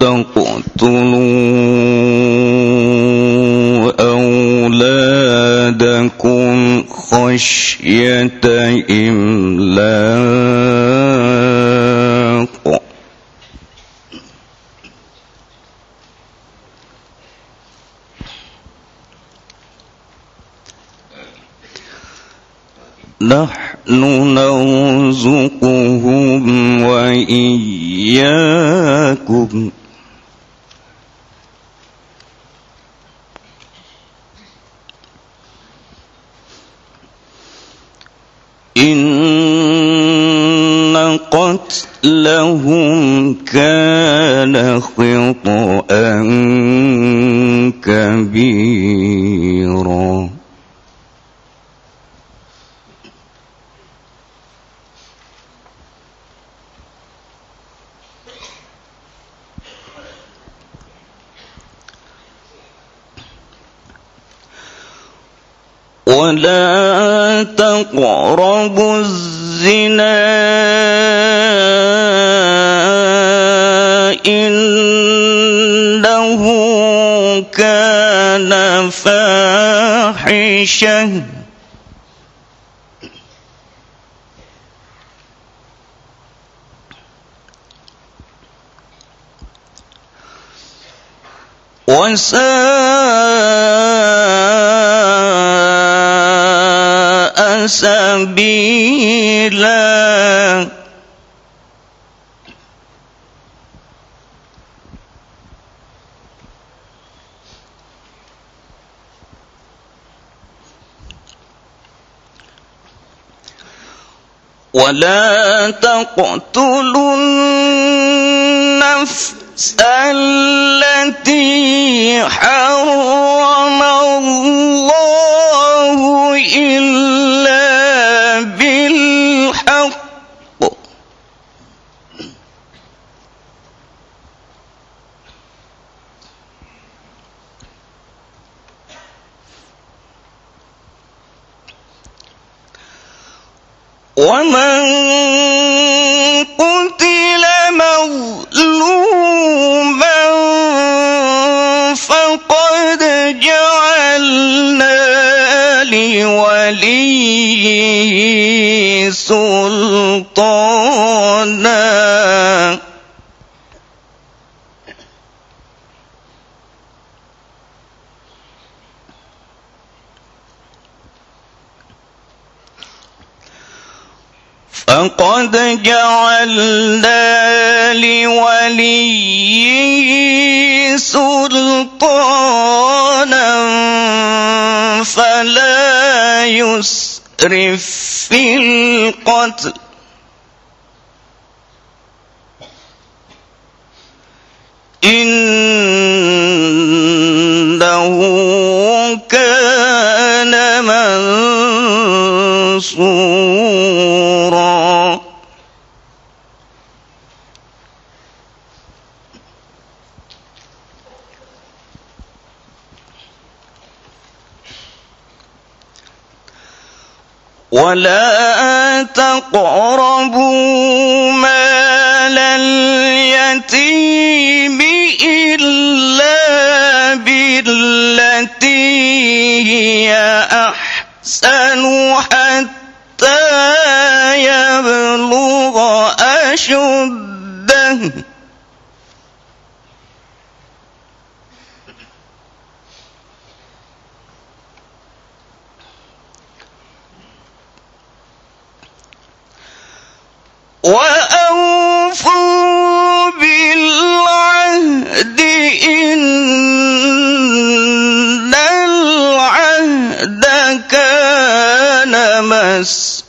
تقتلوا أولادكم خشية إملاق. نحن نرزقهم وإياكم إن قتلهم كان خطأ كبيرا تقربوا الزنا إنه كان فاحشة. وساء سبيلا. ولا تقتلوا النفس التي حرم الله إلا ومن قتل مظلوما فقد جعلنا لوليه سلطانا فقد جعلنا لوليه سلطانا فلا يسرف في القتل. إنه كان منصورا. ولا تقربوا مال هي أحسن حتى يبلغ أشده. وأوفوا بالعهد إن العهد كان مسؤولا.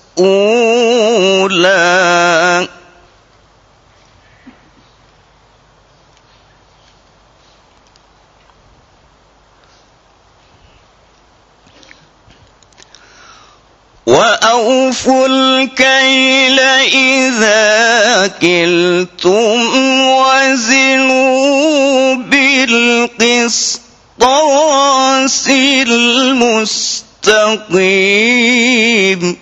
وأوفوا الكيل إذا كلتم وزنوا بالقسطاس المستقيم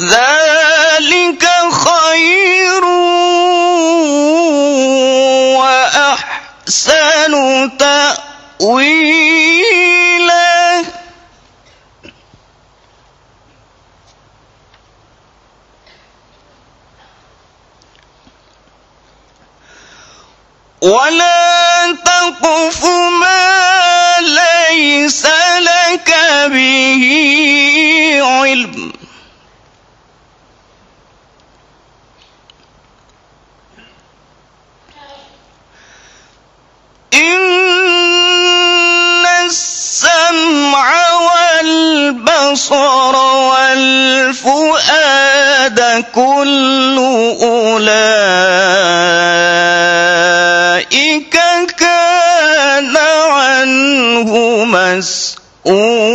ذلك خير وأحسن تأويلا ولا تقف ما ليس لك به علم. إن السمع والبصر والفؤاد كل أولئك كان عنه مسؤولا.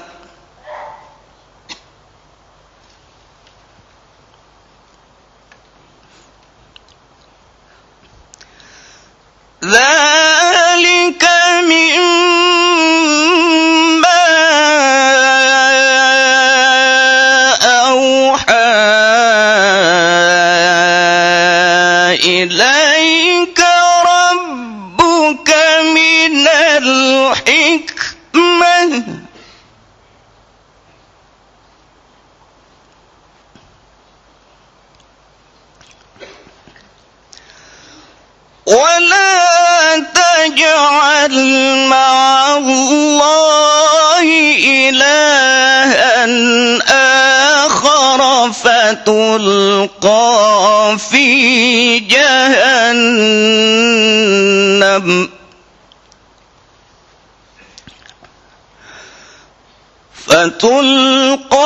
فتلقى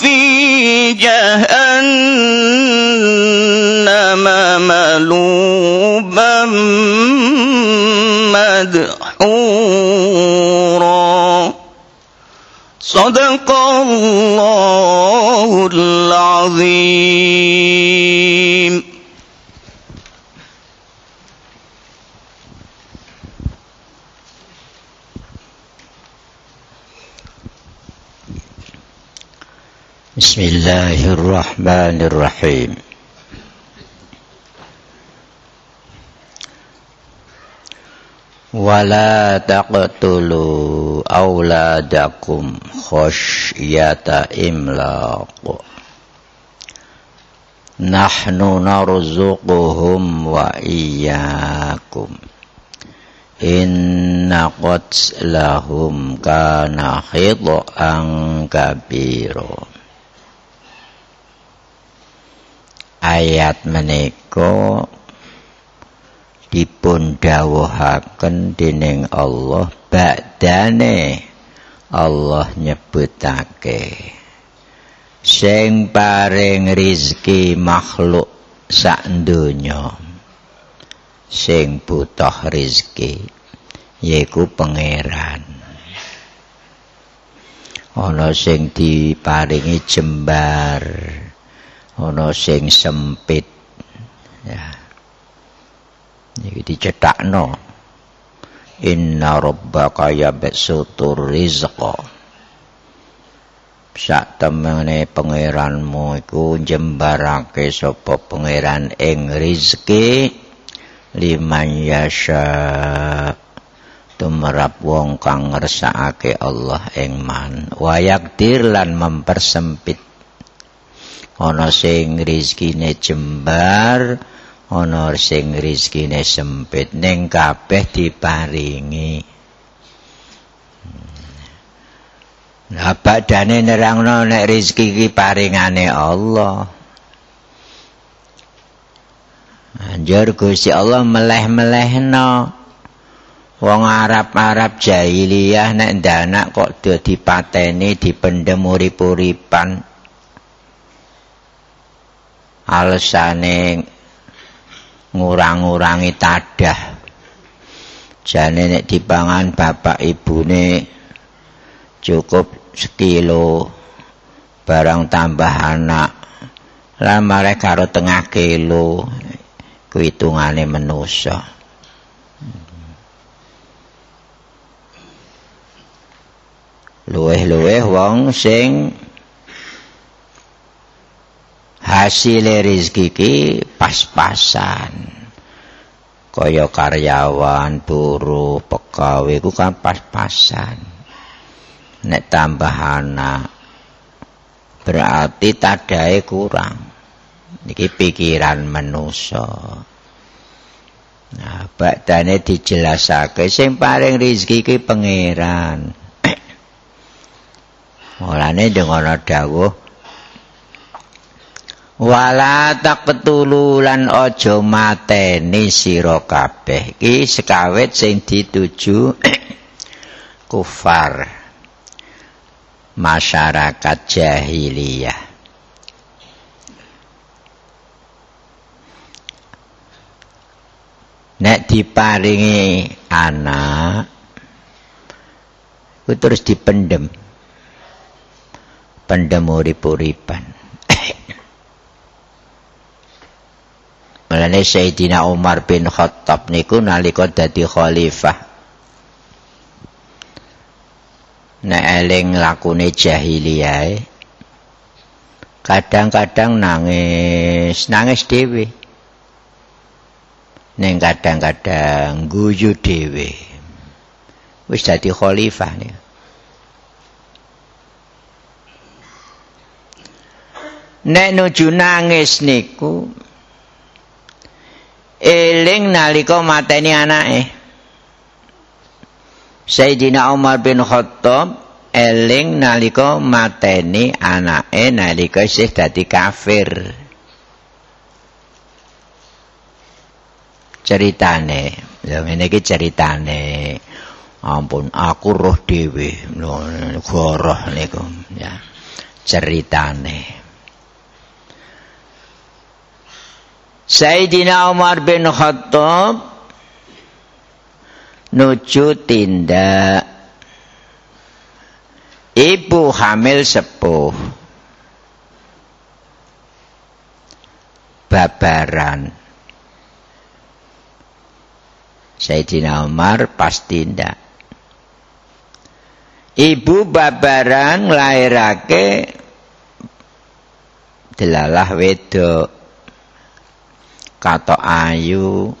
في جهنم ملوما مدحورا. صدق الله العظيم. Bismillahirrahmanirrahim Wala taqtulu auladakum khasyata imlaq Nahnu narzuquhum wa iyyakum Inna lahum kana khid'an kabira Ayat menika dipun dawuhaken dening Allah badane. Allah nyebutake sing paring rizki makhluk sak donya. Sing butuh rizki yaiku pangeran. Ana sing diparingi jembar ana sing sempit. Ya. Iki dicetakno inna rabbaka yabsutur rizqa. Sak temene pangeranmu iku jembarake sapa pangeran ing rezeki liman yasha. Tumrap wong kang ngersakake Allah ing man. Wayakdir lan mempersempit ana sing rezekine jembar ana sing rezekine sempit ning kabeh diparingi Lah badane nerangno nek rezeki iki paringane Allah. Anjur Gusti Allah meleh-melehno. Wong Arab-Arab jahiliyah nek ndanak kok dadi pateni dipendhem urip-uripan. Alasane ngurang-ngurangi tadah. Jane nek dipangan bapak ibune cukup sekilo barang tambah anak. Lah mare karo tengah kilo kuitungane manusa luweh-luweh wong sing hasil rezeki ki pas-pasan. Kaya karyawan buruh pegawai ku kan pas-pasan. Nek tambah anak berarti tadae kurang. Niki pikiran manusa. Nah badane dijelasake sing paling rezeki ki pangeran. Mulane dengono dawuh wala taqtulu lan aja mateni sira kabeh. Iki sekawit sing dituju kufar masyarakat jahiliyah. Nek diparingi anak terus dipendem pendem urip-uripan Mulane Sayyidina Umar bin Khattab niku nalika dadi khalifah. Nek eling lakune jahiliyah kadang-kadang nangis, nangis dhewe. Ning kadang-kadang guyu dhewe. Wis dadi khalifah niku. Nek nuju nangis niku eling nalika mateni anake. Sayyidina Umar bin Khattab eling nalika mateni anake nalika isih dadi kafir. Ceritane lha ngene iki ceritane. Ampun aku roh dhewe goroh niku ya. Ceritane Sayyidina Umar bin Khattab nuju tindak. Ibu hamil sepuh. Babaran. Sayyidina Umar pas tindak. Ibu babaran nglairake delalah wedok katok ayu.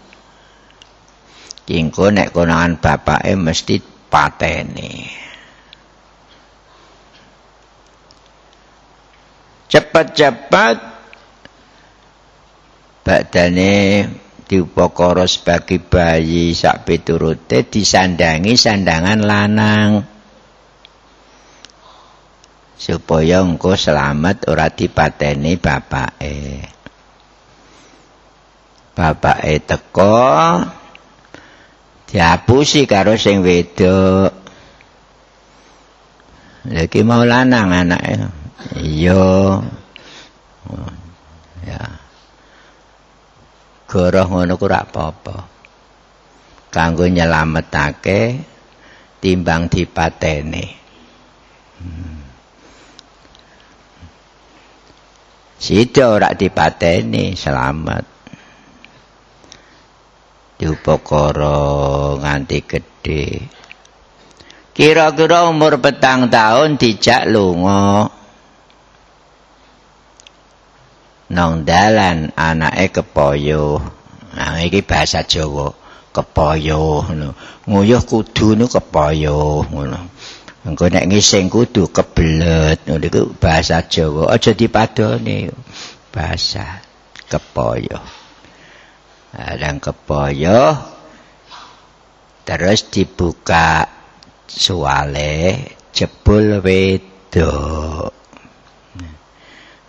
Kingko nek konangan bapake mesti pateni. Cepet-cepet badane diupakara sebagai bayi sak piturute disandangi sandangan lanang. Supaya engko selamat ora dipateni bapake bapake teko diapusi karo sing wedok lagi mau lanang anake iya ya goroh ngono ku ora apa-apa. Kanggo nyelametake timbang dipateni. Hmm. Sida ora dipateni selamat. Diupakara nganti gedhe. Kira-kira umur petang tahun dijak lunga. nang dalan anake kepoyo. Nah iki bahasa Jawa kepoyo ngono. Nguyuh kudu nu kepoyo ngono. Engko nek ngising kudu kebelet. Ngono iku bahasa Jawa. Aja dipadoni. Bahasa kepoyo dan kepoyo terus dibuka suale jebul wedok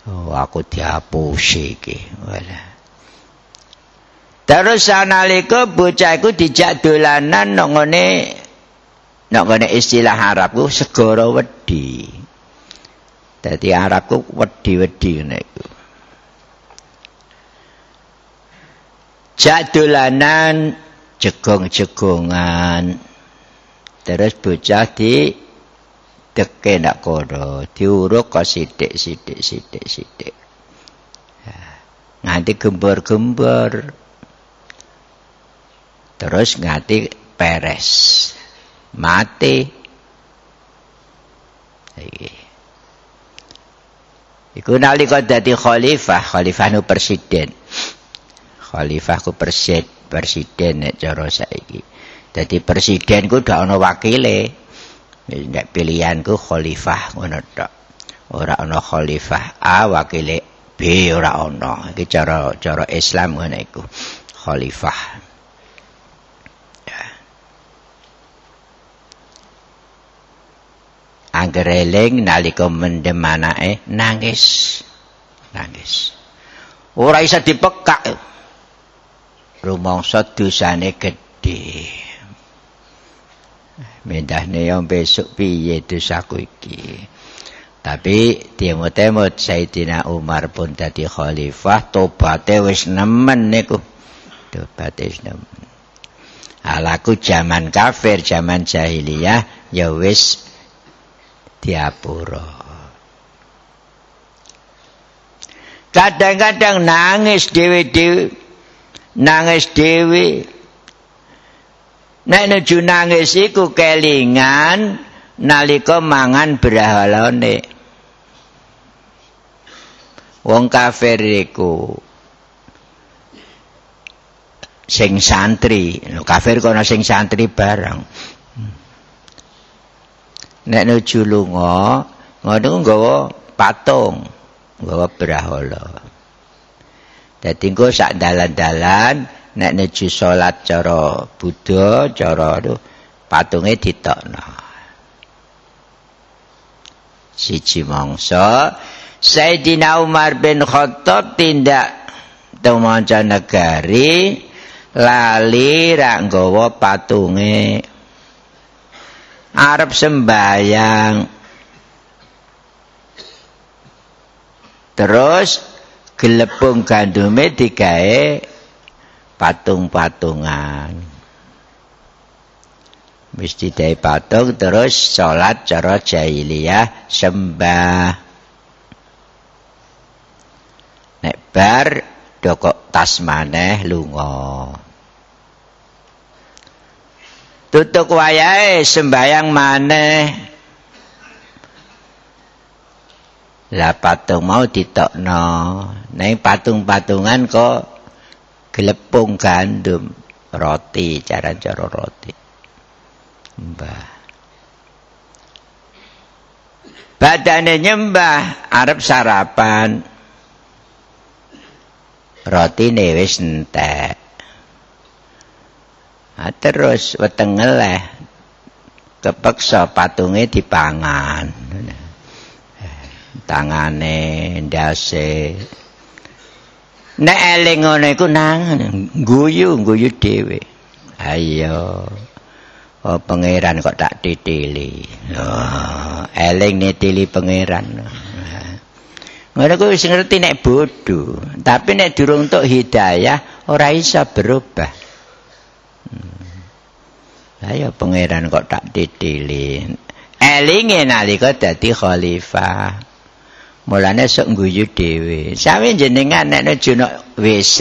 Oh, aku diapusi iki. Wala. Terus analika bocah iku dijak dolanan nang ngene istilah Arabku segara wedi. Dadi Arabku wedi-wedi ngene iku. Jak dolanan jegong-jegongan. Terus bocah di teke nak kono diuruk kok sithik-sithik sithik-sithik nganti gembor-gembor. Terus nganti peres. Mati. Iki. Iku nalika dadi khalifah khalifah nu presiden khalifah ku presiden presiden nek cara saiki. Dadi presiden ku dak ana wakile. Nek pilihanku khalifah ngono tok. Ora ana khalifah A wakile B ora ana. Iki cara cara Islam ngono iku. Khalifah. Angger eling nalika mendem anake nangis. Nangis. Ora isa dipekak. Rumangsa dosane gedhe. Mendahne yang besok piye dosaku iki. Tapi timut-timut Sayyidina Umar pun tadi khalifah tobatnya wis nemen niku. Tobatnya wis nemen. Alaku zaman kafir, zaman jahiliyah ya wis diapura. Kadang-kadang nangis dewi-dewi. Nangis dewi. Nek nuju nangis iku kelingan nalika mangan brahalane. Wong kafir iku sing santri, kafir kono sing santri bareng. Nek nuju lunga, ngono nggawa patung, nggawa brahala. Dadi engko sak dalan-dalan nek nuju salat cara Buddha cara patunge ditokno. Siji mangsa Sayyidina Umar bin Khattab tindak temanca negari lali rak nggawa patunge. Arep sembayang. Terus gelepung gandume digawe patung-patungan. Mesti dari patung terus sholat cara jahiliyah sembah. Nek bar dokok tas maneh lunga. Tutuk wayahe sembayang maneh. Lah patung mau ditokno. Neng patung-patungan kok gelepung gandum roti, cara-cara roti. Mbah. Badane nyembah arep sarapan. Roti wis entek. Nah, terus wetengel kepeksa patunge dipangan. Tangane ndase. Nek eling ngono iku nang guyu guyu dhewe. Ayo oh, pangeran kok tak titili oh, eling nitili pangeran. Ngono kuwi wis ngerti nek bodho tapi nek durung tok hidayah ora iso berubah. Hmm. ayo pangeran kok tak titili elinge nalika dadi khalifah Mulane sok guyu dhewe. Sami jenengan nek nejono WC.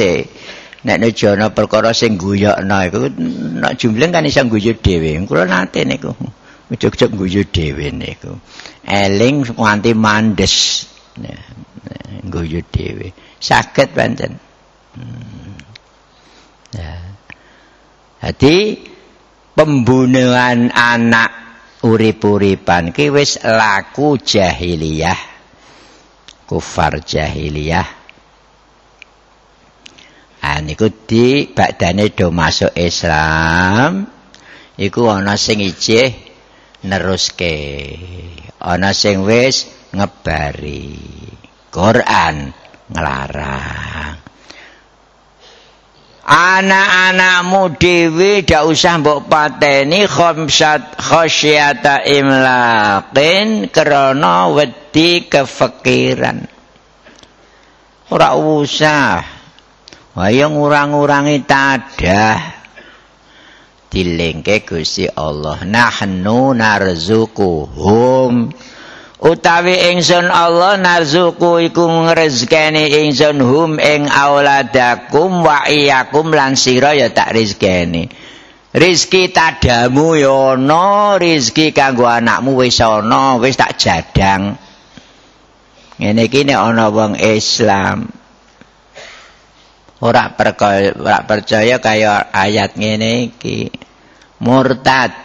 Nek nejono perkara sing guyokno iku nek jumlah kan iso guyu dhewe. Kula nate niku. Ujug-ujug guyu dhewe niku. Eling nganti mandes. Guyu dhewe. Saged pancen. Hmm. Ya. Jadi pembunuhan anak urip-uripan ki wis laku jahiliyah. Kufar jahiliyah. Ah niku di badane do masuk Islam iku ana sing ijeh neruske ana sing wis ngebari Quran nglarang anak-anakmu dewi dak usah mbok pateni khamsat khasyata imlaqin krana wedi kefikiran. Ora usah. Ayo ngurang-urangi tadah. Dilengke Gusti Allah. Nahnu narzuquhum utawi ingsun Allah narzuku iku ngrezekeni ingsun hum ing auladakum wa iyakum lan sira ya tak rezekeni. Rizki tadamu ya ana rizki kanggo anakmu wis ana wis tak jadang. Ngene iki nek ana wong Islam. Ora percaya percaya kaya ayat ngene iki. Murtad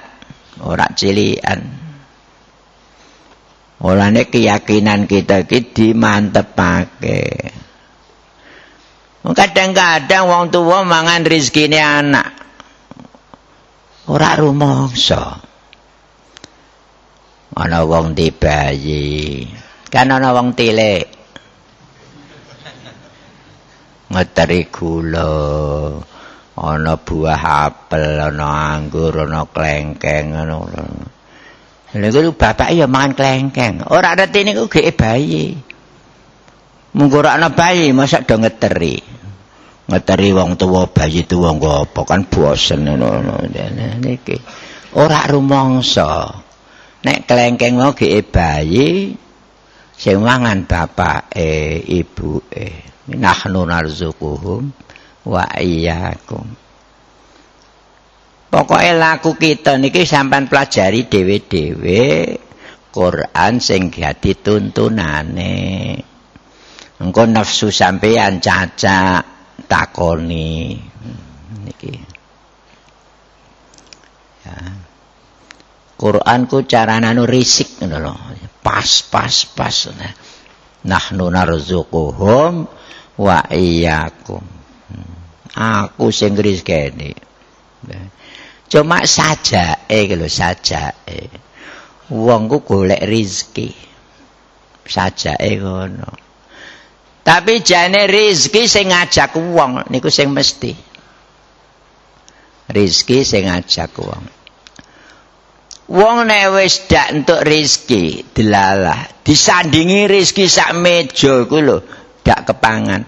ora cilian Mulane keyakinan kita iki dimantepake. Kadang-kadang wong tuwa mangan rezekine anak. Ora rumangsa. Ana wong dibayi, kan ana wong tilik. Ngeteri gula, ana buah apel, ana anggur, ana klengkeng ngono. Lha iku bapak ya mangan klengkeng. Ora ngerti niku gek bayi. Mung ora ana bayi masa do ngeteri. Ngeteri wong tuwa bayi tuwa nggo apa kan bosen ngono niki. Ora rumangsa. Nek klengkeng mau gek bayi sing mangan bapake, ibuke. Nahnu narzuquhum wa iyyakum. Pokoke laku kita niki sampean pelajari dhewe-dhewe Quran sing dadi tuntunane. Engko nafsu sampean cacak takoni niki. Ya. Quran ku carane anu risik ngono lho. Pas. Nahnu narzuquhum wa iyyakum. Hmm. Aku sing rezekine. Cuma saja eh kalau saja eh. Wong ku golek rezeki. Saja eh ngono. Tapi jane rezeki sing ngajak wong niku sing mesti. Rezeki sing ngajak wong. Wong nek wis dak entuk rezeki delalah, disandingi rezeki sak meja iku lho, dak kepangan.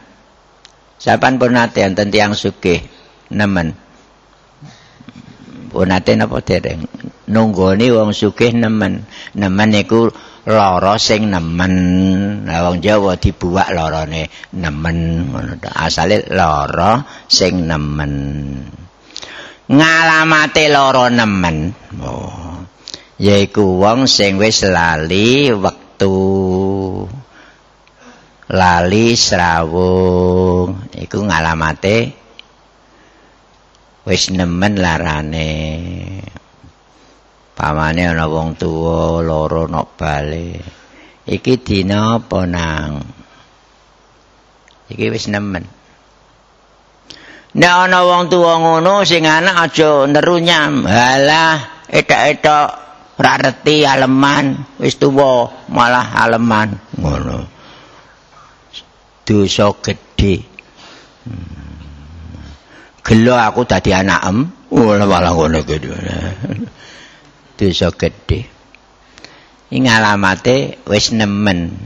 Sapan pun nate enten tiyang sugih nemen. Punate napa dereng? Nunggoni wong sugih nemen. Nemen niku lara sing nemen. Lah wong Jawa dibuak larane nemen. Ngono asale lara sing nemen. Ngalamate lara nemen. Oh. Yaiku wong sing wis lali wektu. Lali srawung. Iku ngalamate wis nemen larane. Pamane ana wong tuwa loro nok bali. Iki dina apa nang? Iki wis nemen. Nek ana wong tuwa ngono sing anak aja nerunyam halah etok-etok ora reti aleman. Wis tuwa malah aleman. Ngono. Dosa gedhe. Hmm. Gelo aku dadi anakem malah ngono gitu dosa gedhe. Ing alamate wis nemen.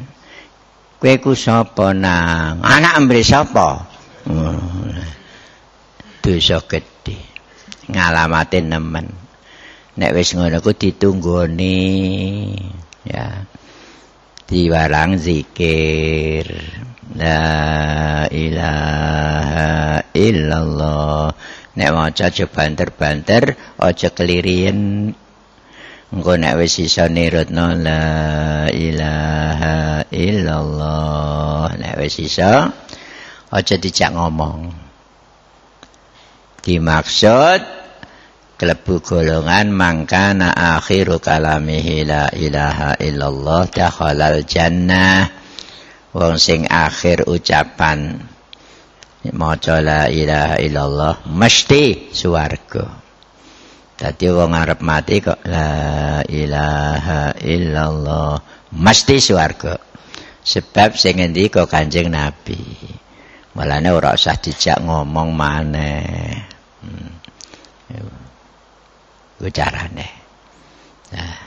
Kowe ku sapa nang? Anak embre sapa? Dosa gedhe. Ngalamate nemen. Nek wis ngono ku ditunggoni ya. Diwarang zikir la ilaha illallah. Nek maca aja banter-banter aja kelirian. Engko nek wis iso nirutno la ilaha illallah. Nek wis iso aja dijak ngomong. Dimaksud klebu golongan mangkana akhiru kalamihi la ilaha illallah dakhalal jannah wong sing akhir ucapan maca la ilaha illallah mesti swarga Dadi wong arep mati kok la ilaha illallah mesti swarga. Sebab sing ngendika Kanjeng Nabi. Malane ora usah dijak ngomong maneh. Hmm. Iku carane. Nah.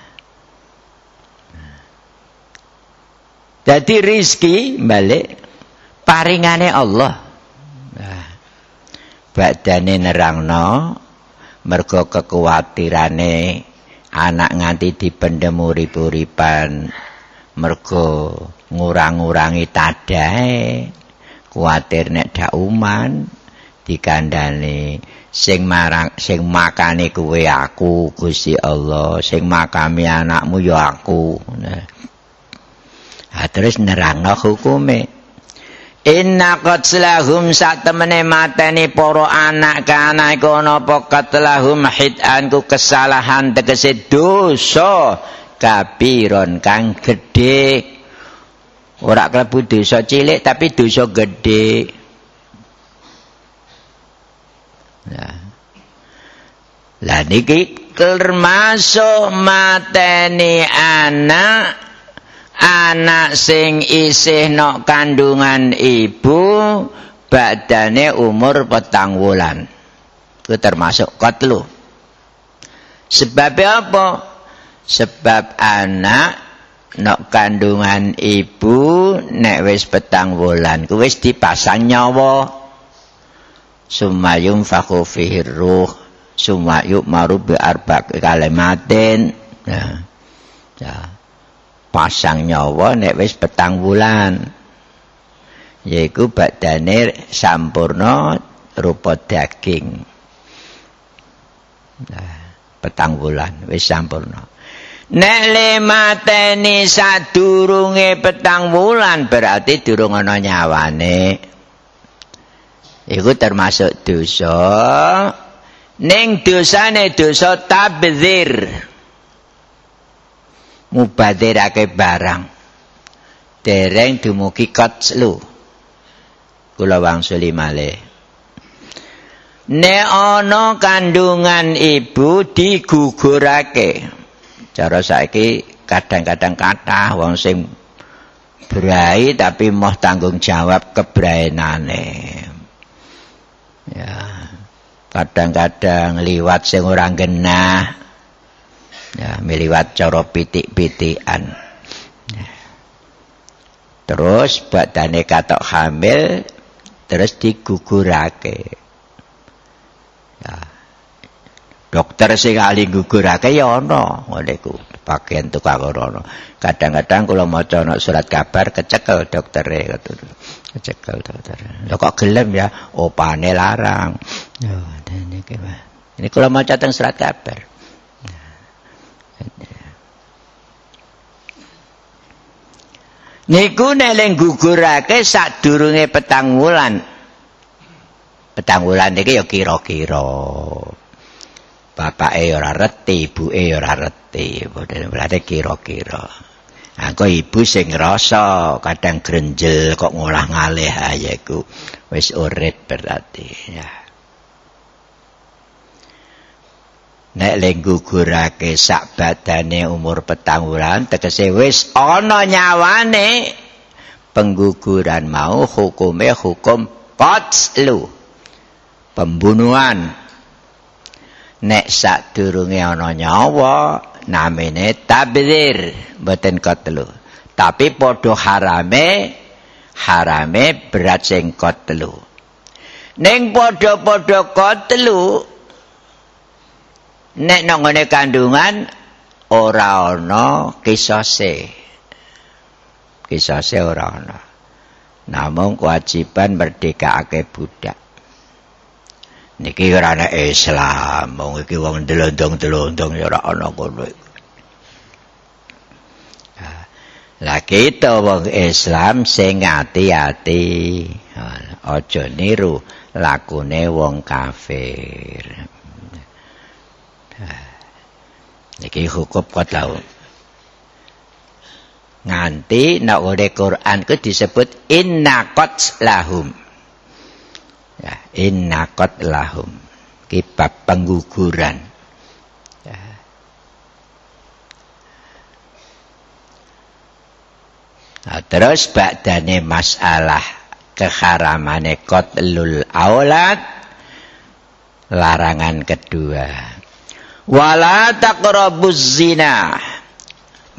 Jadi rizki balik paringane Allah. Nah. Badane nerangno mergo kekuatirane anak nganti dipendhem urip-uripan mergo ngurang-ngurangi tadahe kuatir nek dauman dikandani sing marang sing makane kuwe aku Gusti Allah sing makami anakmu ya aku nah. Terus nerangno hukume. Inna qatlahum sak temene mateni para anak kana iku ana apa? Qatlahum hidan ku kesalahan tegese dosa kabiron kang gedhe. Ora klebu dosa cilik tapi dosa gedhe. Nah lah niki termasuk mateni anak anak sing isih nok kandungan ibu badane umur petang wulan. Itu termasuk kotlu sebab apa? Sebab anak nok kandungan ibu nek wis petang wulan ku wis dipasang nyawa. Sumayum fakhu fihi ruh sumayuk maru bi arba kalimatin. Ya ya pasang nyawa nek wis petang wulan. Yaiku badane sampurna rupa daging. Nah, petang wulan wis sampurna. Nek le mateni sadurunge petang wulan berarti durung ana nyawane. Iku termasuk dosa. Ning dosane dosa tabdzir mubadirake barang. Dereng dumugi kotslu kula wangsuli malih. Nek ana kandungan ibu digugurake. Cara saiki kadang-kadang kathah wong sing brai tapi moh tanggung jawab kebraenane. Ya kadang-kadang liwat sing ora genah ya miliwat cara pitik-pitikan. Terus badane katok hamil terus digugurake. Ya. Dokter sing ahli gugurake ya ana ngene ku bagian tukang ora kadang-kadang kula maca ana surat kabar kecekel doktere kecekel dokter lho kok gelem ya? Opane larang. Niki ini kula maca teng surat kabar Niku neleng gugurake sadurunge petang wulan. Petang wulan iki ya kira-kira. Bapake ora reti, ibuke ora reti. Berarti kira-kira. Aku ibu sing ngrasa kadang grenjel kok ngolah ngalih ayeku. Wis urip berarti ya. Nek ling gugurake sak badane umur petang wulan tegese wis ana nyawane. Pengguguran mau hukume hukum potslu. Pembunuhan. Nek sak durunge ana nyawa namine tabdir mboten kotlu tapi padha harame harame berat sing kotlu ning padha-padha kotlu nek nang kandungan ora ana kisose. Kisose ora ana. Namung kewajiban merdekake budak. Niki ora ana Islam wong iki wong delondong-delondong ya ora ana kono Lah kita wong Islam sing ati-ati aja niru lakune wong kafir. Niki hukum qatlau. Nganti nek ora Quran ku disebut inna lahum. Ya, inna lahum. Ki bab pengguguran. Nah, terus badane masalah keharamane qatlul aulad larangan kedua wala taqrabuz zina.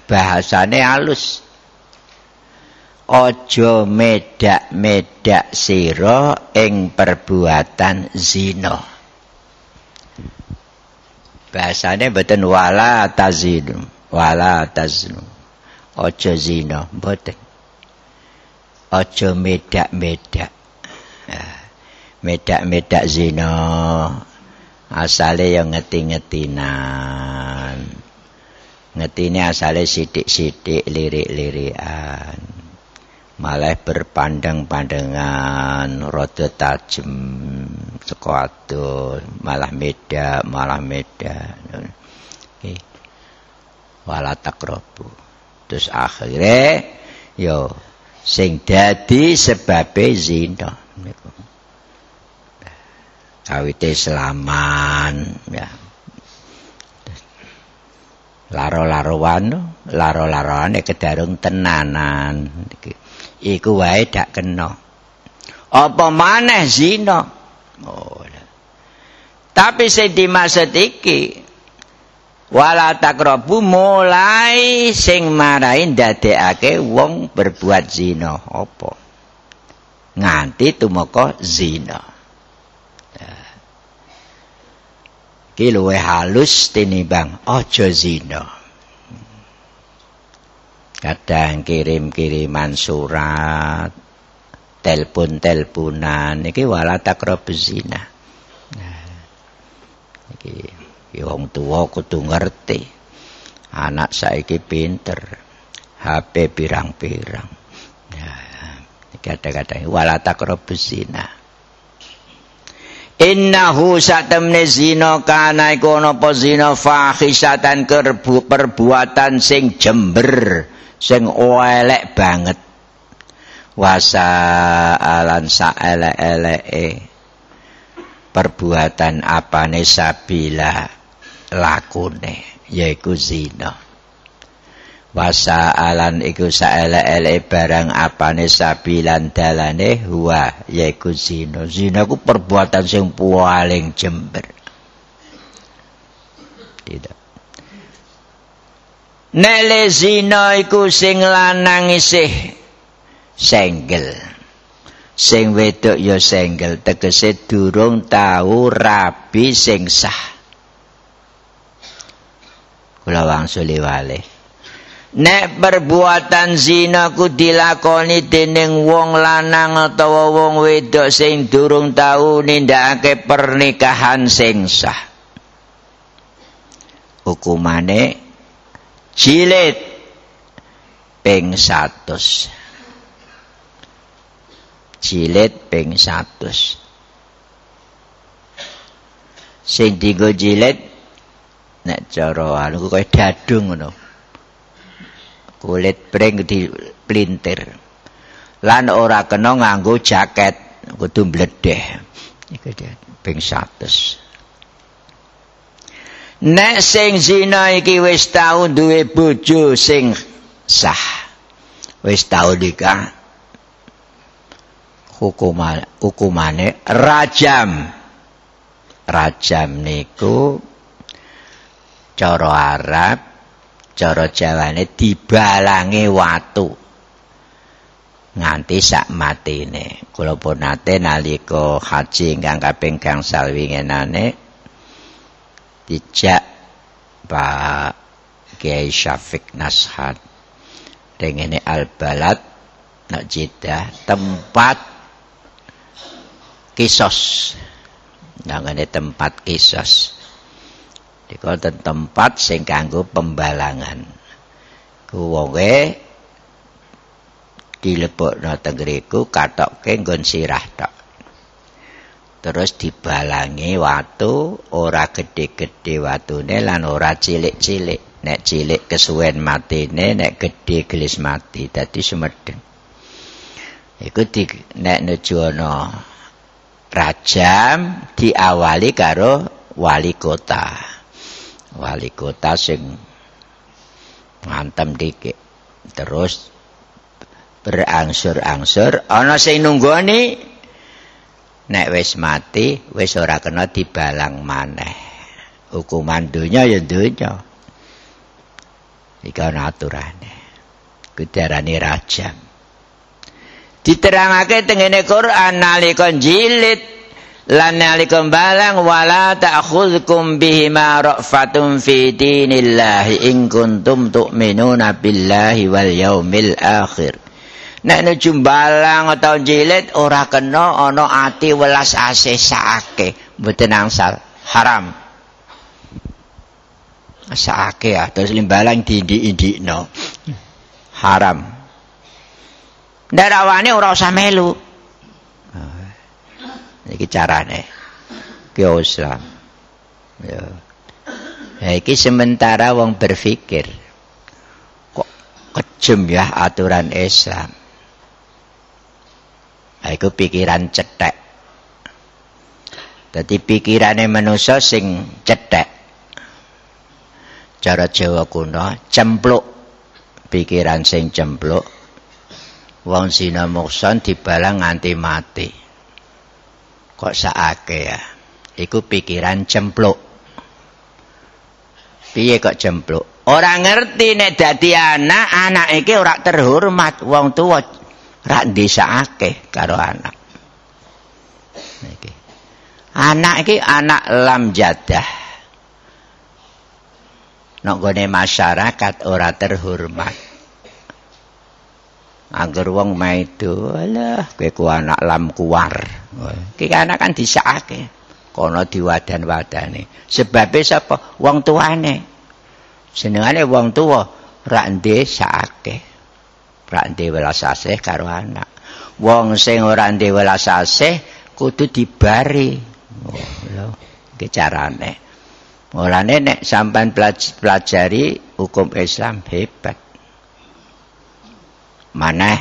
Bahasane halus. Aja medak-medak sira ing perbuatan zina. Bahasane mboten wala tazinu wala taznu aja zina mboten. Aja medak-medak. Medak-medak zina asale yang ngeti-ngetinan. Ngetine asale sithik-sithik lirik-lirikan. Malah berpandang-pandangan rada tajem saka adus malah meda malah meda okay. wala takrobu terus akhirnya yo sing dadi sebabe zina kawite selaman ya. Laro-laroan laro-laroane kedarung tenanan. Iku wae dak kena. Apa maneh zina? Oh tapi sing dimaksud iki wala takrabu mulai sing marai ndadekake wong berbuat zina. Apa? Nganti tumeka zina iki luwe halus tinimbang aja zina. Kadang kirim-kiriman surat telepon-teleponan iki wala takrab zina. Iki wong tuwa kudu ngerti. Anak saiki pinter HP pirang-pirang. Ya kata-kata wala takrab zina Innahu satemne zina kana iku ana apa zina fahisatan perbuatan sing jember sing elek banget. Wasa alan sa elek-eleke perbuatan apane sabila lakune yaiku zina wasaalan iku saele-ele barang apane sabilan dalane? Huwa yaiku zina. Zina ku perbuatan sing paling jember. Tidak. Nele zina iku sing lanang isih senggel. Sing wedok ya senggel tegese durung tau rabi sing sah. Kula wangsuli walih Nek perbuatan zina ku dilakoni dening wong lanang utawa wong wedok sing durung tau nindakake pernikahan sing sah. Hukumane jilid ping 100. jilid ping 100 sing dienggo jilid nek cara anu kaya dadung ngono kulit pring dipelintir lan ora kena nganggo jaket kudu mbledeh iku dia ping 100 Nek sing zina iki wis tau duwe bojo sing sah. Wis tau nikah. Hukuman hukumane rajam. Rajam niku cara Arab, cara Jawane dibalangi watu. nganti sak matine. Kula pun nate nalika haji ingkang kaping gangsal winginane dijak Pak Kiai Syafiq Nashat dengan Al-Balad nak Jeddah tempat kisos dengan tempat kisos dikata tempat sing kanggo pembalangan. Kuwonge dilebokno teng ngriku katoke nggon sirah tok. Terus dibalangi watu ora gede-gede watune lan ora cilik-cilik. Nek cilik kesuwen matine nek gede gelis mati dadi sumedeng iku di nek nuju ana rajam diawali karo wali kota wali kota sing ngantem dikit terus berangsur-angsur ana sing nunggoni nek wis mati wis ora kena dibalang maneh. Hukuman dunya ya dunya iki ana aturane. Kudarane rajam. Diterangake tengene Quran nalika jilid lan nalika balang wala ta'khudhukum bihima rafatun fi dinillahi in kuntum tu'minuna billahi wal yaumil akhir Nek nuju balang atau jilid ora kena ana ati welas asih sakake, mboten angsal, haram. Sakake ya, terus limbalang diindik-indikno. Haram. Nek rawane ora usah melu. Iki carane. Islam. Ya. Ya iki sementara wong berpikir kok kejem ya aturan Islam. Iku pikiran cetek. Dadi pikirane manusa sing cetek. Cara Jawa kuno cempluk. Pikiran sing cempluk. Wong zina mukson dibalang nganti mati. Kok sakake ya? Iku pikiran cempluk. Piye kok cempluk? Ora ngerti nek dadi anak, anak iki ora terhormat wong tuwa rak ndesake karo anak. Iki. Anak iki anak lam jadah. Nek masyarakat ora terhormat. Angger wong maido, alah kowe ku anak lam kuar. Iki anak kan disakake. Kono diwadan-wadane. Sebabe sapa? Wong tuane. Senengane wong tuwa rak ndesake. ora ndek welas asih karo anak. Wong sing ora ndek welas asih kudu dibari. Oh, lho, iki carane. Mulane nek sampean pelajari hukum Islam hebat. Maneh.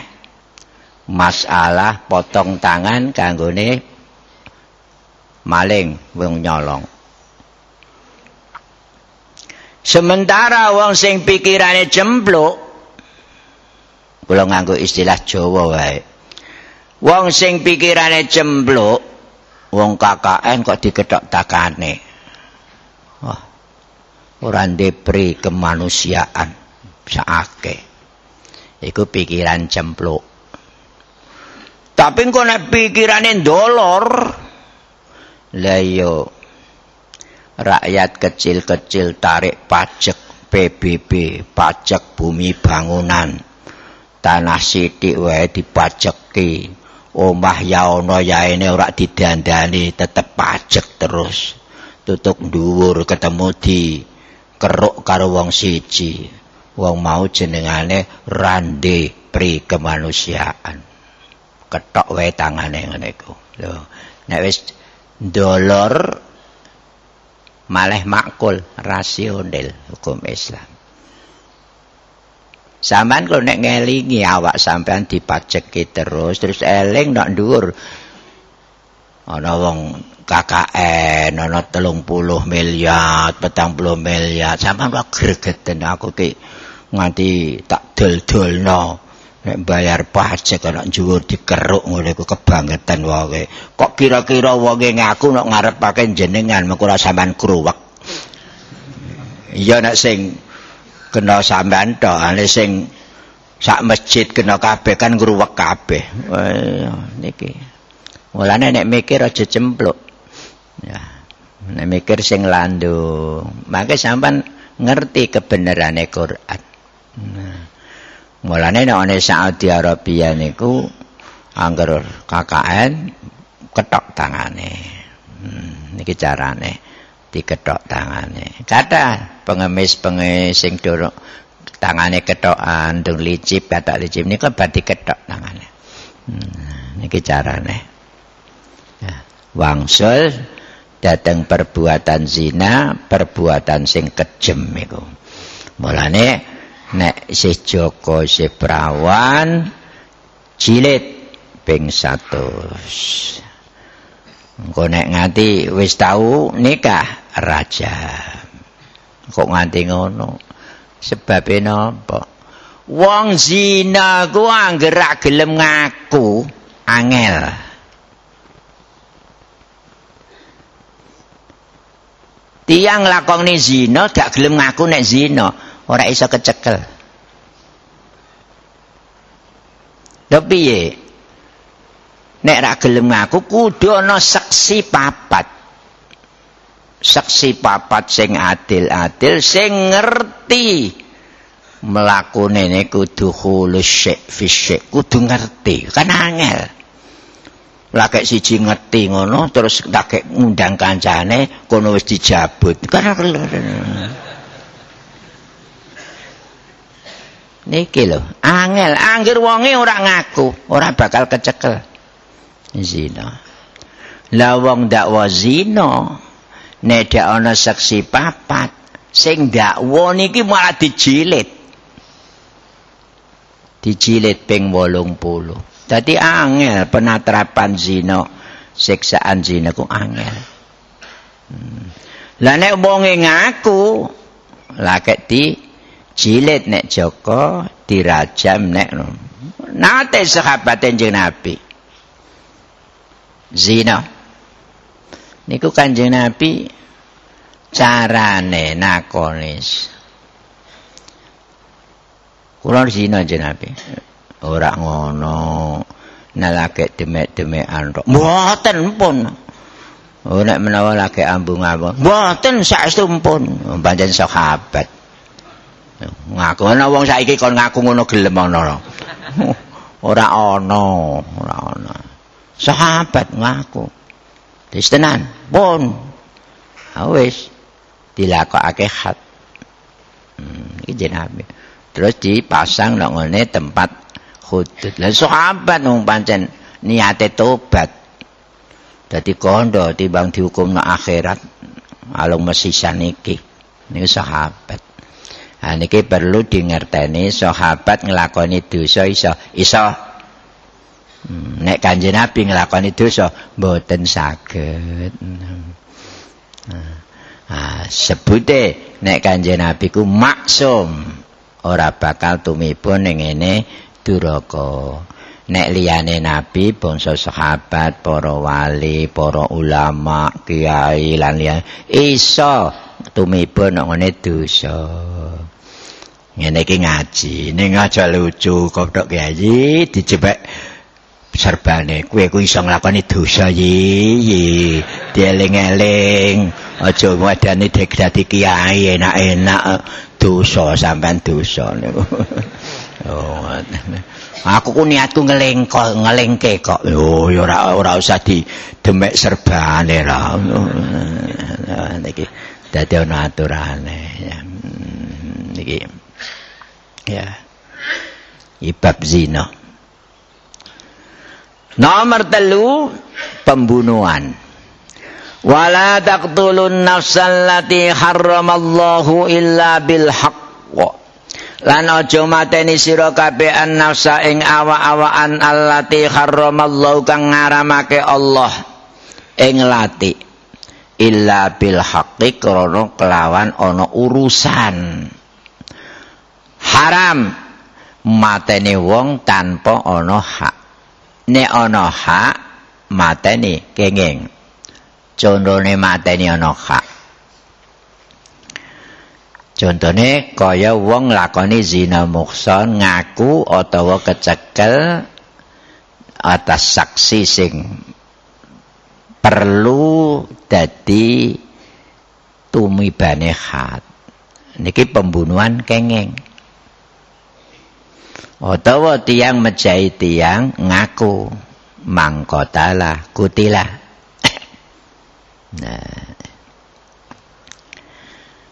Masalah potong tangan kanggone maling wong nyolong. Sementara wong sing pikirane jempluk kula nganggo istilah Jawa wae. Wong sing pikirane cempluk wong KKN kok diketok takane. Wah ora depri kemanusiaan sakake iku pikiran cempluk. Tapi kok nek pikirane dolor lah yo rakyat kecil-kecil tarik pajak PBB, pajak bumi bangunan. tanah sithik wae dipajeki. Omah ya ana yaene ora didandani tetep pajek terus. Tutuk dhuwur ketemu di keruk karo wong siji wong mau jenengane rande pri kemanusiaan ketok wae tangane ngene iku. Lho nek wis dolor malah makul rasional hukum Islam. Saman kalau nek ngelingi awak sampean dipaceki terus terus eling nak dhuwur. Ana wong KKN ana 30 miliar, 40 miliar. Sampeyan kok gregeten aku ki nganti tak dol-dolno. Nek bayar pajak ana dhuwur dikeruk ngene iku kebangetan wae. Kok kira-kira wonge ngaku nek ngarepake jenengan mengko ora sampean kruwek. Iya nek sing kena sampean tok, ane sing sak masjid kena kabeh kan ngruwek kabeh. niki. Mulane nek mikir aja cempluk. Ya. Nek mikir sing landu, mangke sampean ngerti kebenerane Quran. Mulane nek ana Saudi Arabia niku angger KKN ketok tangane. Hmm, niki carane diketok tangane. Kata pengemis-pengemis sing dorong tangane ketokan, dung licip, kata licip niku berarti ketok tangane. Hmm, niki carane. wangsul dateng perbuatan zina perbuatan sing kejem iku mulane nek si Joko si Prawan jilid ping 100 engko nek nganti wis tau nikah raja. Kok nganti ngono? Sebab napa? Wong zina ku anggere gelem ngaku angel. Tiang lakoni zina gak gelem ngaku nek zina, ora iso kecekel. Lha piye? Nek ra gelem ngaku kudu ana saksi papat. Saksi papat sing adil-adil sing ngerti mlakune niku kudu khulus syek kudu ngerti kan angel. lagek siji ngerti ngono terus lagek ngundang kancane kono wis dijabut niki lho angel angger wonge ora ngaku ora bakal kecekel zina la wong dakwa zina nek dak ana saksi papat sing dakwa niki malah dijilid dijilid ping 80 Dadi angel penatrapan zina, siksaan zina ku angel. Hmm. Lah nek wonge ngaku, lakek di jilid nek Joko dirajam nek nate sahabat Kanjeng Nabi. Zina. Niku Kanjeng Nabi carane nakonis. Kula zina Kanjeng Nabi. ora ngono nalake demek-demekan tok mboten pun oh nek menawa lagi ambung-ambung mboten saestu pun pancen sahabat ngaku ana wong saiki kon ngaku ngono gelem ana ora ana ora ana sahabat ngaku wis tenan pun wis dilakokake hat hmm, iki jenenge terus dipasang nang ngene tempat hudud. Lah sahabat wong pancen niate tobat. Dadi kondo timbang dihukum na akhirat alung mesisan iki. Niku sahabat. Ha niki perlu dingerteni sahabat nglakoni dosa iso iso hmm, nek Kanjeng Nabi nglakoni dosa mboten saged. Ah, sebute nek Kanjeng Nabi ku maksum ora bakal tumipun ning ngene duraka nek liyane nabi bangsa sahabat para wali para ulama kiai lan liyane iso tumipun ngene dosa. Ngene iki ngaji. Ning aja lucu kodhok kiai dijebak serbane. Kowe ku iso nglakoni dosa yi. Dieling-eling. Aja wadane degradasi kiai enak-enak dosa sampean dosa niku. Oh, aku ku niatku ngelengko, ngelengke kok. Ya ora ora usah di demek serbane ra. Niki dadi ana aturane ya. Hmm, niki. Ya. Ibab zina. Nomor telu pembunuhan. Wala taqtulun nafsal lati harramallahu illa bil haqq. Lan aja mateni sira kabeh nafsa ing awa-awaan allati harramallahu kang ngaramake Allah ing lati illa bil haqqi krana kelawan ana urusan. Haram. Mateni wong tanpa ana hak. Nek ana hak mateni kenging. Contone mateni ana hak. Contone kaya wong lakoni zina muhson ngaku utawa kecekel atas saksi sing perlu dadi tumibane hat niki pembunuhan kenging. Utawa tiang mejahi tiang ngaku. Mangkotala kutilah. Nah.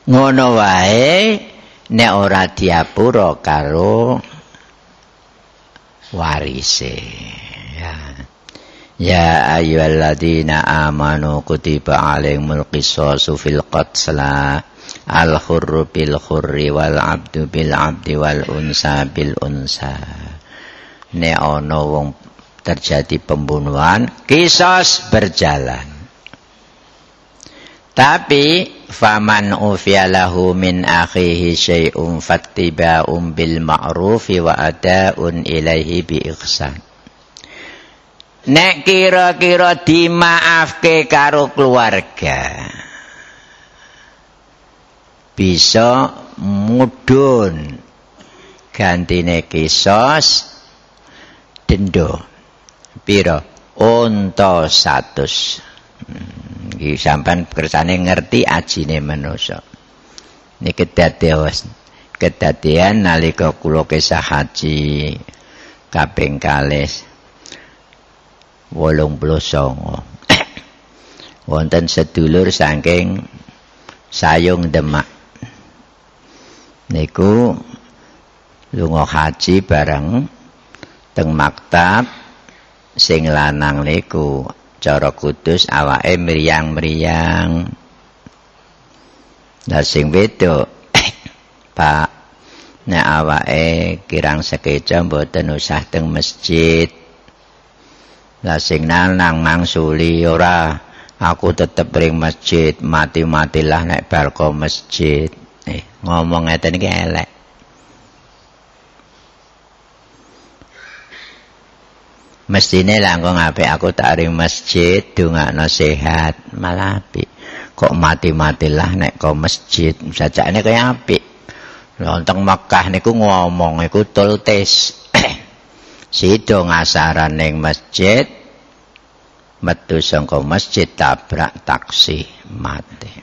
Ngono wae nek ora diapura karo warise. Ya Ya ayyuhalladzina amanu kutiba 'alaikumul qisasu fil qatl al khurru bil khurri wal 'abdu bil 'abdi wal unsa bil unsa. Ne ono wong terjadi pembunuhan kisos berjalan. Tapi faman ufiyalahu min akhihi syai'un fattiba'un bil ma'rufi wa ada'un ilaihi bi ihsan. nek kira-kira dimaafke karo keluarga bisa mudun gantine kisos dendo piro unta 100 hmm, iki sampean kersane ngerti ajine manusa niki kedadean kedadean nalika kula kesah haji kaping kalis wolong puluh songo. Wonten sedulur saking sayung demak. Niku lunga haji bareng teng maktab sing lanang niku cara kudus awake mriyang-mriyang. Lah sing wedok Pak nek awake kirang sekeca mboten usah teng masjid. Lah sing lanang mangsuli ora aku tetep ring masjid mati-matilah nek balko masjid Eh, ngomong ngeten iki elek. Mestine langkung apik aku tak ring masjid dongakno sehat, malah apik. Kok mati-matilah nek ke masjid, sajane kaya apik. Lonteng Mekah niku ngomong iku tultis. Sido ngasaran ning masjid metu saka masjid tabrak taksi mati.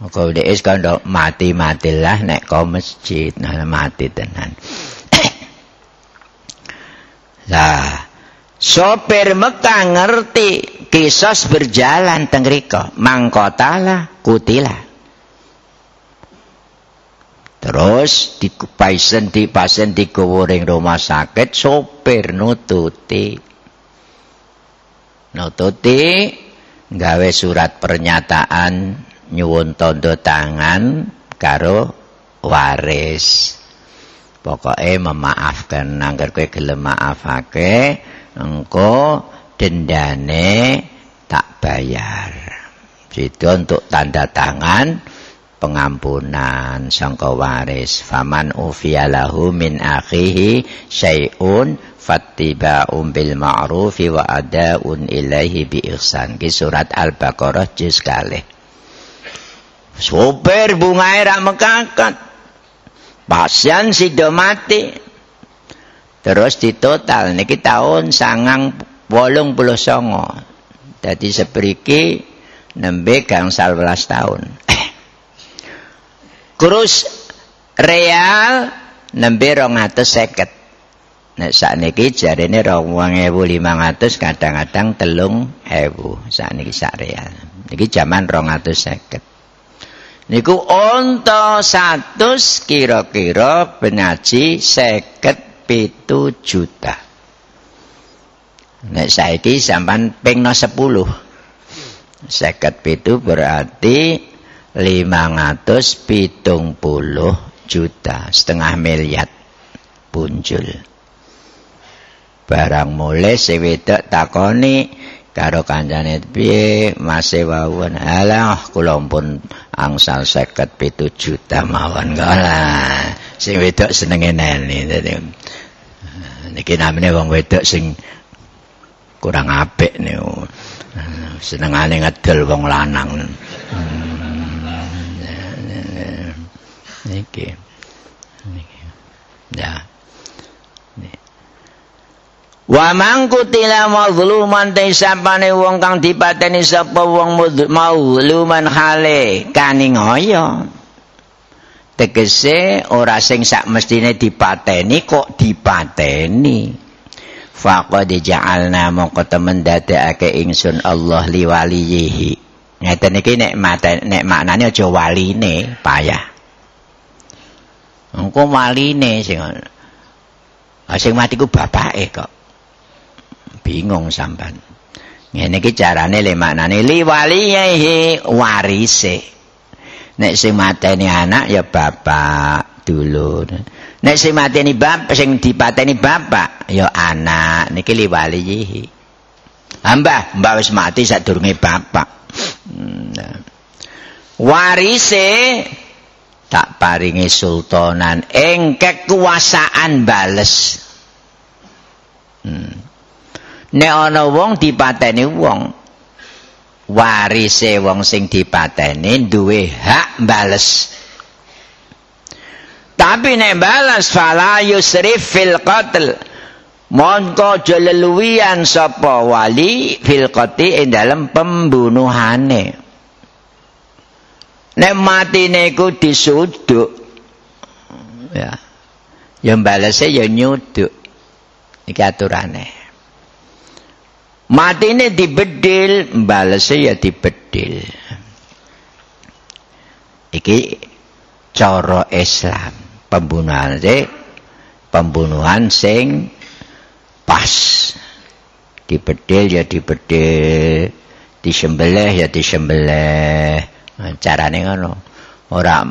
Maka dhek wis kandha mati-matilah nek ka masjid nah mati tenan. lah sopir Mekah ngerti kisos berjalan teng rika mangkotala kutila. Terus di pasien di pasien di kuring rumah sakit sopir nututi. Nututi gawe surat pernyataan nyuwun tondo tangan karo waris. Pokoke memaafkan angger kowe gelem maafake engko dendane tak bayar. Itu untuk tanda tangan pengampunan sangka waris faman ufiyalahu min akhihi syai'un fattiba'un bil ma'rufi wa ada'un ilaihi bi ihsan ki surat al-baqarah juz kalih Sopir bungae rak mekakat. Pasien sida mati. Terus ditotal niki taun sangang wolung puluh songo. Dadi sepriki nembe gangsal welas taun. Kurus real nembe rong atus seket. Nek saat niki jarene rong ewu lima ratus kadang-kadang telung ewu saat niki sak real. Niki atus seket. niku onto satus kira-kira penaji seket pitu juta nek saiki sampean ping 10 seket pitu berarti 570 juta setengah miliar punjul. Barang mulai si wedok takoni karo kancane piye masih wawon. Alah kula pun angsal seket pitu juta mawon kala. Sing wedok senenge neni dadi. Niki namine wong wedok sing kurang apik niku. Senengane ngedol wong lanang niki niki ya Wa mangku tila mazluman te sapane wong kang dipateni sapa wong mazluman hale kaning ngoyo. Tegese ora sing sak mestine dipateni kok dipateni. Faqad ja'alna mongko temen dadekake ingsun Allah liwalihi. Ngeten iki nek mate nek maknane aja waline payah. Engko waline sing sing mati ku bapake kok. bingung sampean. Ngene iki carane le maknane li walihi warise. Nek sing mateni anak ya bapak dulu. Nek sing mateni bapak sing dipateni bapak ya anak niki li walihi. Ambah, mbah wis mati sadurunge bapak. Hmm, warise tak paringi sultanan. Ing kekuasaan bales. Hmm. nek ana wong dipateni wong. Warise wong sing dipateni duwe hak bales. Tapi nek balas fala yusrif fil qatl. Mongko jeleluwian sapa wali fil qati ing dalem pembunuhane nek matine ku disuduk. Ya. Yang balese ya nyuduk. Iki aturane. Matine dibedil balese ya dibedil. Iki cara Islam. Pembunuhan sing pembunuhan sing pas. Dibedil ya dibedil disembelih ya disembelih carane ngono. Ora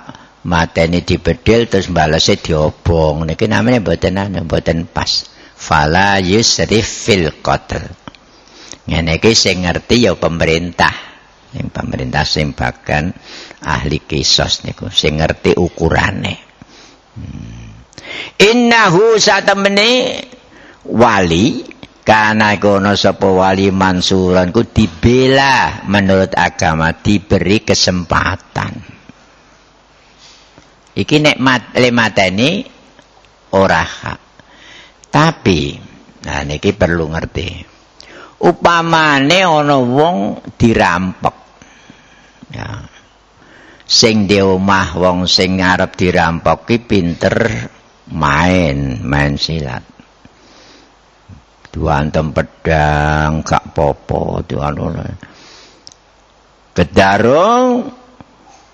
mateni dibedil terus balese diobong. Niki namanya mboten mboten pas. Fala yusrif fil qatl ngene iki sing ngerti ya pemerintah. Sing pemerintah sing bagan ahli kisos niku. Sing ngerti ukurane. Hmm. innahu satemene wali karena kono sapa wali mansuran ku dibela menurut agama diberi kesempatan. Iki nek mat mateni ora hak. Tapi nah niki perlu ngerti. Upamane ana wong dirampok. Ya. Sing di omah wong sing arep dirampok ki pinter main main silat duantem pedang gak popo duan kedarung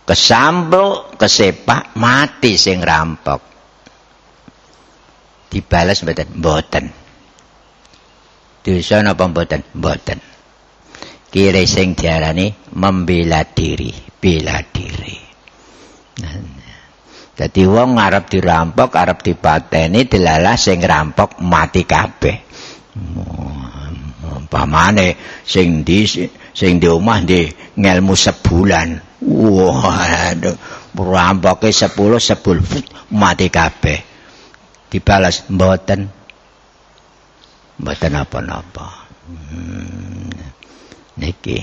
kesampluk kesepak mati sing rampok. Dibales mboten mboten. Dosa napa mboten? Mboten. Kire sing diarani membela diri bela diri. Dadi wong arep dirampok arep dipateni dilalah sing rampok mati kabeh pamane sing di sing di omah di ngelmu sebulan waduh rampoke 10 10 mati kabeh dibalas mboten mboten apa-apa. Hmm. Niki.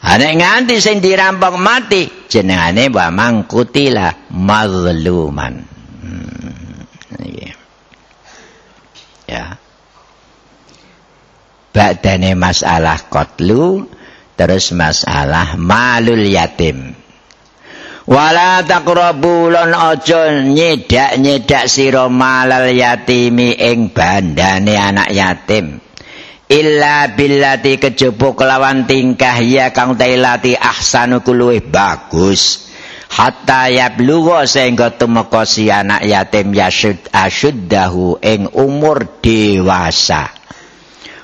Ana nganti sing dirampok mati jenengane wa mangkutila mazluman. Hmm. Niki. Ya. Badane masalah qatlu terus masalah malul yatim. wala taqrabu lan aja nyedak-nyedak sira malal yatimi ing bandane anak yatim illa billati kejaba kelawan tingkah ya kang tailati ahsanu kuluwe bagus hatta yablugha sehingga tumeka si anak yatim yasud asyuddahu ing umur dewasa.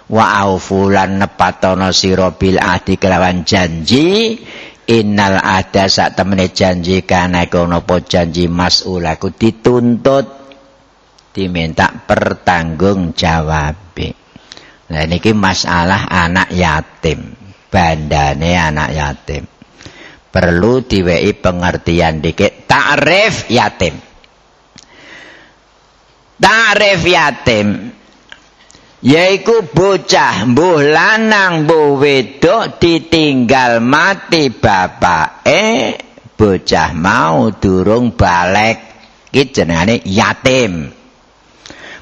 Wa aufulan nepatono sira bil ahdi kelawan janji. Innal ada sak temene janji kana po janji mas'ulaku dituntut diminta pertanggung jawab Nah niki masalah anak yatim, bandane anak yatim. Perlu diweki pengertian dikit takrif yatim. Takrif yatim yaiku bocah mbuh lanang mbuh wedok ditinggal mati bapake bocah mau durung balik iki jenenge yatim.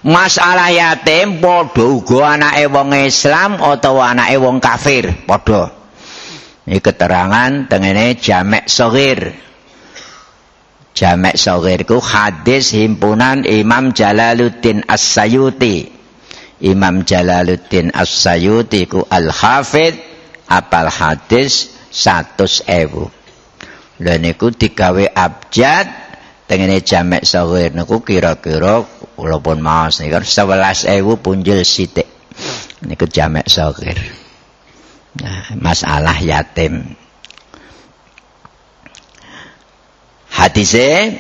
masalah yatim padha uga anake wong Islam utawa anake wong kafir padha iki keterangan tengene jamek sogir jamek sogir ku hadis himpunan Imam Jalaluddin As-Sayuti. Imam Jalaluddin As-Sayuti ku Al-Hafidh apal hadis 100.000 lha niku digawe abjad tengene jamek sogir niku kira-kira kula pun maos niku 11.000 punjul sithik. Niku jamek sogir masalah yatim. Hadise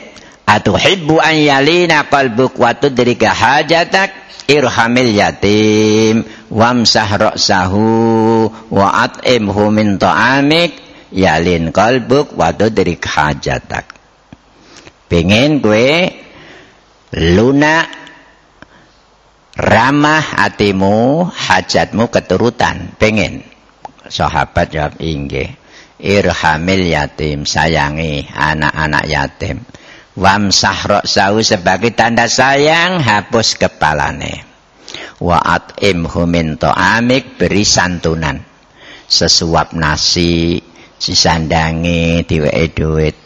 atuhibbu an yalina qalbuk wa tudrika hajatak irhamil yatim wamsah ra'sahu wa at'imhu min ta'amik yalin qalbuk wa tudrik hajatak. Pengen gue lunak ramah hatimu hajatmu keturutan. Pengen sahabat jawab inggih. Irhamil yatim sayangi anak-anak yatim. Wamsah ra'sahu sebagai tanda sayang hapus kepalane. Wa at'imhu min ta'amik beri santunan. Sesuap nasi sisandangi diweke duit.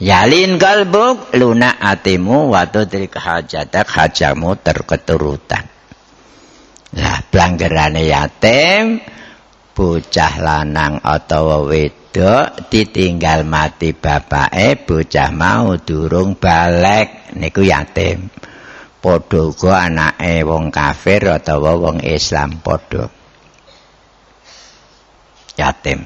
Yalin kalbuk lunak atimu waktu dari kehajatak hajamu terketurutan. Nah, pelanggaran yatim, bocah lanang atau wedok ditinggal mati bapak eh bocah mau durung balik niku yatim. Podo go anak eh wong kafir atau wong Islam podo yatim.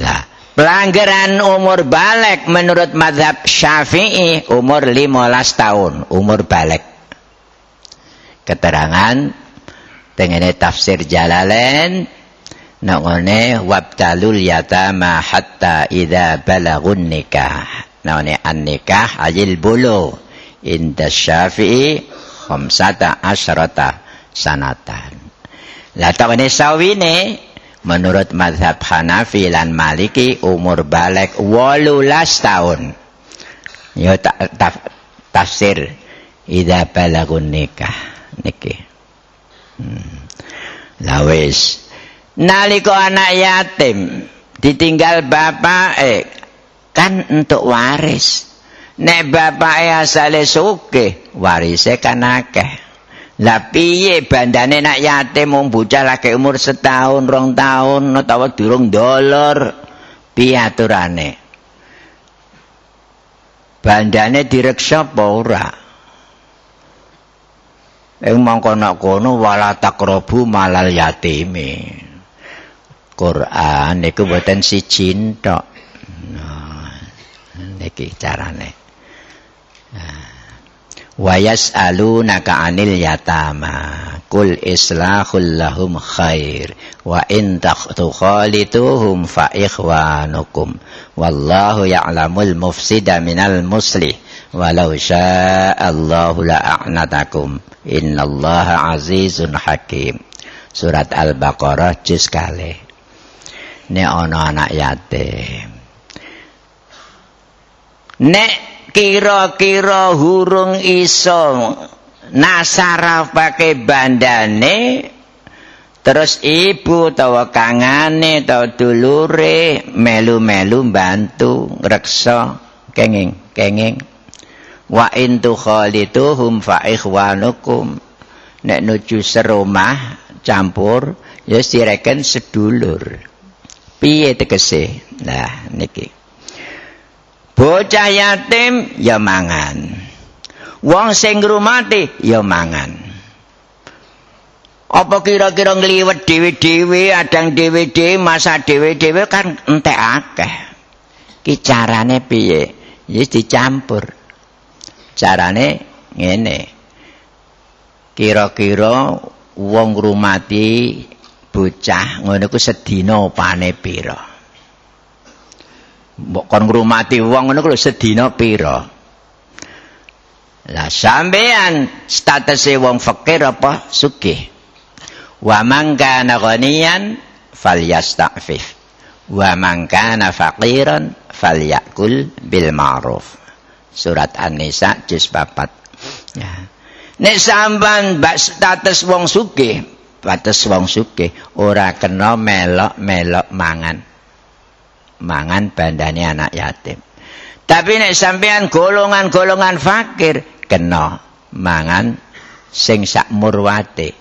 Lah, Pelanggaran umur balik menurut madhab syafi'i umur 15 tahun. Umur balik. Keterangan dengan tafsir jalalain. Nangone wabtalul yatama hatta idha balagun nikah. Nangone an nikah ajil bulu. Inda syafi'i khumsata asyrata sanatan. Latak ini sawini menurut mazhab Hanafi lan Maliki umur balik 18 tahun ya ta, ta, tafsir idza balagun nikah niki hmm. lawis nalika anak yatim ditinggal bapak eh, kan untuk waris nek bapak asale sugih warise kan akeh Lah piye bandane nak yatim wong bocah lagi umur setahun, rong tahun utawa durung dolor. Piye aturane? Bandane direksa apa ora? Ing mangko nak kono wala takrobu malal yatimi. Quran niku mboten siji tok. Nah, niki carane. Nah. wa yas'alunaka 'anil yatama kul islahul lahum khair wa in takhthalituhum fa ikhwanukum wallahu ya'lamul mufsida minal muslih walau sya'allahu la'anatakum innallaha azizun hakim surat al-baqarah juz kali ne ana anak yatim. Nek kira-kira hurung iso nasarafake bandane terus ibu tawa kangane tawa dulure melu-melu bantu reksa kenging kenging. Wa intu khalituhum fa ikhwanukum. Nek nuju serumah campur ya sireken sedulur piye tegese nah niki bocah yatim ya mangan wong sing ngrumati ya mangan Apa kira-kira ngliwet dhewe-dhewe, adang dhewe-dhewe, masa dhewe-dhewe kan entek akeh. Ki carane piye? Ya dicampur. Carane ngene. Kira-kira wong ngrumati bocah ngono ku sedina opane pira? Mbok kon ngrumati wong ngono ku sedina pira? Lah sampean statuse wong fakir apa sugih? wa man kana ghaniyan falyasta'fif wa man kana faqiran falyakul bil ma'ruf surat an-nisa juz 4 ya nek sampean bak status wong sugih batas wong sugih ora kena melok-melok mangan. Mangan bandane anak yatim. Tapi nek sampean golongan-golongan fakir kena mangan sing sak murwate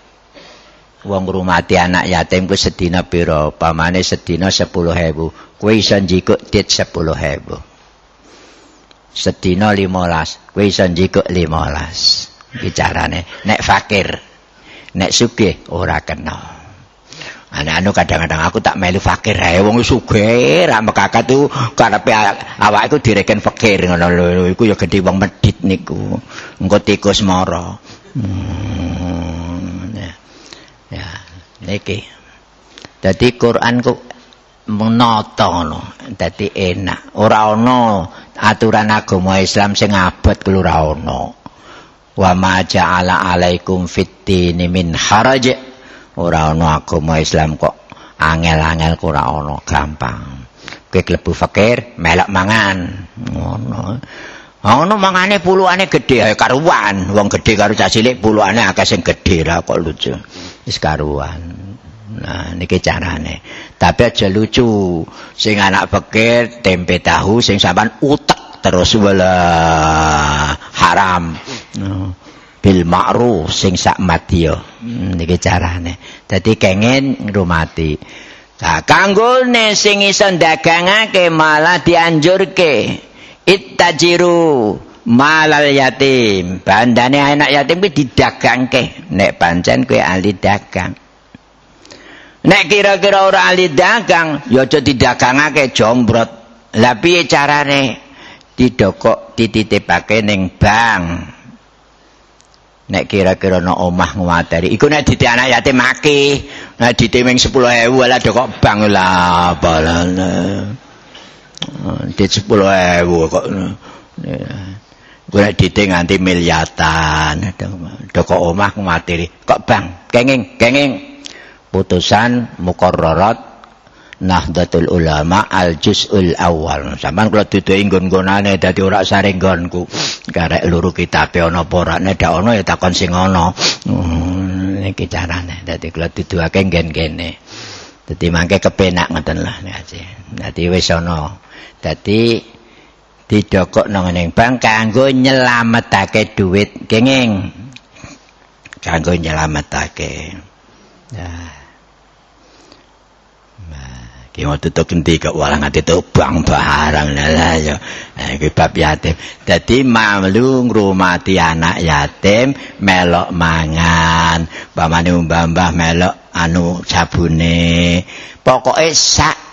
wong ngrumati anak yatim ku sedina pira? Pamane sedina 10000 kuwi iso njikuk dit 10000 sedina 15 kuwi iso njikuk 15 bicarane nek fakir nek sugih ora kena Ana anu kadang-kadang aku tak melu fakir ae wong sugih ra mekakat tu karepe awake iku direken fakir ngono lho iku ya gedhe wong medit niku engko tikus mara hmm, ya. Ya, niki. Dadi Quran ku menata ngono. Dadi enak. Ora ana aturan agama Islam sing abot kuwi ora ana. Wa ma ja'ala 'alaikum fittini min haraj. Ora ana agama Islam kok angel-angel ku ora ana, gampang. Kowe klebu fakir, melok mangan. Ngono. Ono mangane puluhane gedhe karuan, wong gedhe karo cah cilik puluhane akeh sing gedhe ra kok lucu. wis karuan. Nah, niki carane. Tapi aja lucu. Sing anak pikir tempe tahu sing sampean utek terus wala haram. Bil ma'ruf sing sak madya. Hmm, niki carane. Dadi kengen ngrumati. Nah, kanggone sing iso dagangake malah dianjurke. Ittajiru malal yatim bandane anak yatim kuwi didagangke nek pancen kuwi ahli dagang nek kira-kira ora ahli dagang ya aja didagangake jombrot lah piye carane didokok dititipake ning bank. Nek kira-kira no omah nguwateri iku nek dite anak yatim akeh nek dite ming 10000 lah dokok bank lah balane dit 10000 kok. Gue dite nganti miliatan, doko omah materi. Kok bang, kenging, kenging. Putusan mukorrorat Nahdlatul Ulama al Juz'ul Awal. Saman kula dudu inggon-gonane dadi ora saring nggonku. Karek luru kitabe ana apa ora nek ana ya takon sing ana. Hmm, iki carane. Dadi kula duduake nggen-ngene. Dadi mangke kepenak ngoten lah nek Dadi wis ana. Dadi didokok nang ning bank kanggo nyelametake duit kenging kanggo nyelametake ya Ki mau tutuk endi kok walang ati bang barang lah ya. Iki bab yatim. Dadi mamlu ngrumati anak yatim melok mangan, pamane mbah-mbah melok anu sabune. Pokoke sak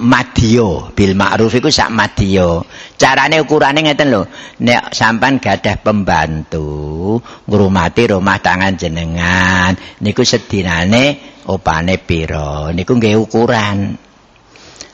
madya bil ma'ruf iku sak madya carane ukurane ngeten lho nek sampan gadah pembantu ngrumati rumah tangan jenengan niku sedinane opane pira niku nggih ukuran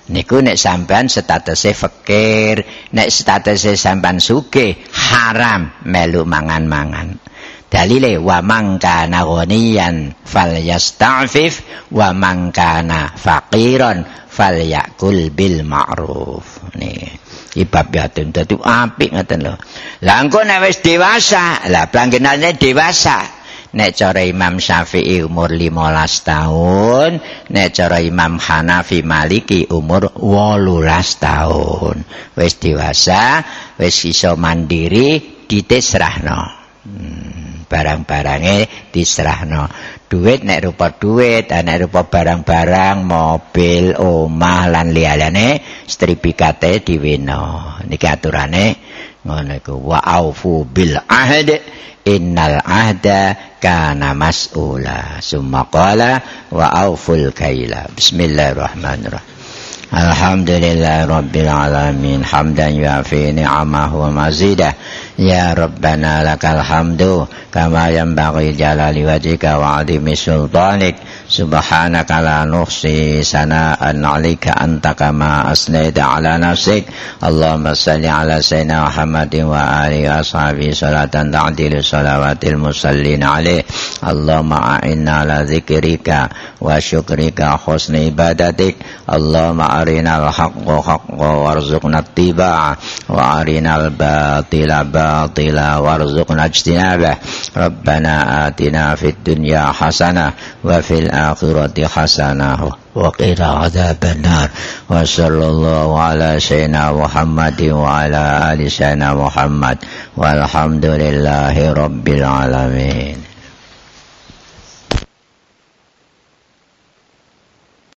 niku nek sampean statuse fakir nek statuse sampean sugih haram melu mangan-mangan. Dalile wa mangkana ghaniyan falyasta'fif wa mangkana faqiran falyakul bil ma'ruf. Nih ibab yatim dadi apik ngoten lho. Lah engko nek wis dewasa lah planggenane dewasa nek cara Imam Syafi'i umur 15 tahun nek cara Imam Hanafi Maliki umur 18 tahun. Wis dewasa wis iso mandiri ditesrahno hmm, barang-barange diserahno duit nek rupa duit nek rupa barang-barang mobil omah lan liyane stripikate diwena niki aturane ngono iku wa aufu bil ahdi innal ahda kana mas'ula. Summa qala wa auful kaila. Bismillahirrahmanirrahim. Alhamdulillahi rabbil alamin hamdan yafi ni'amahu wa mazidah. يا ربنا لك الحمد كما ينبغي جلال وجهك وعظيم سلطانك سبحانك لا نحصي ثناء عليك أنت كما أثنيت على نفسك اللهم صل على سيدنا محمد وآله وأصحابه صلاة تعدل صلوات المصلين عليه اللهم أعنا على ذكرك وشكرك وحسن عبادتك اللهم أرنا الحق حقا وارزقنا اتباعه وأرنا الباطل باطلا وارزقنا اجتنابه. ربنا آتنا في الدنيا حسنة وفي الآخرة حسنة وقنا عذاب النار. وصلى الله على سيدنا محمد وعلى آل سيدنا محمد. والحمد لله رب العالمين.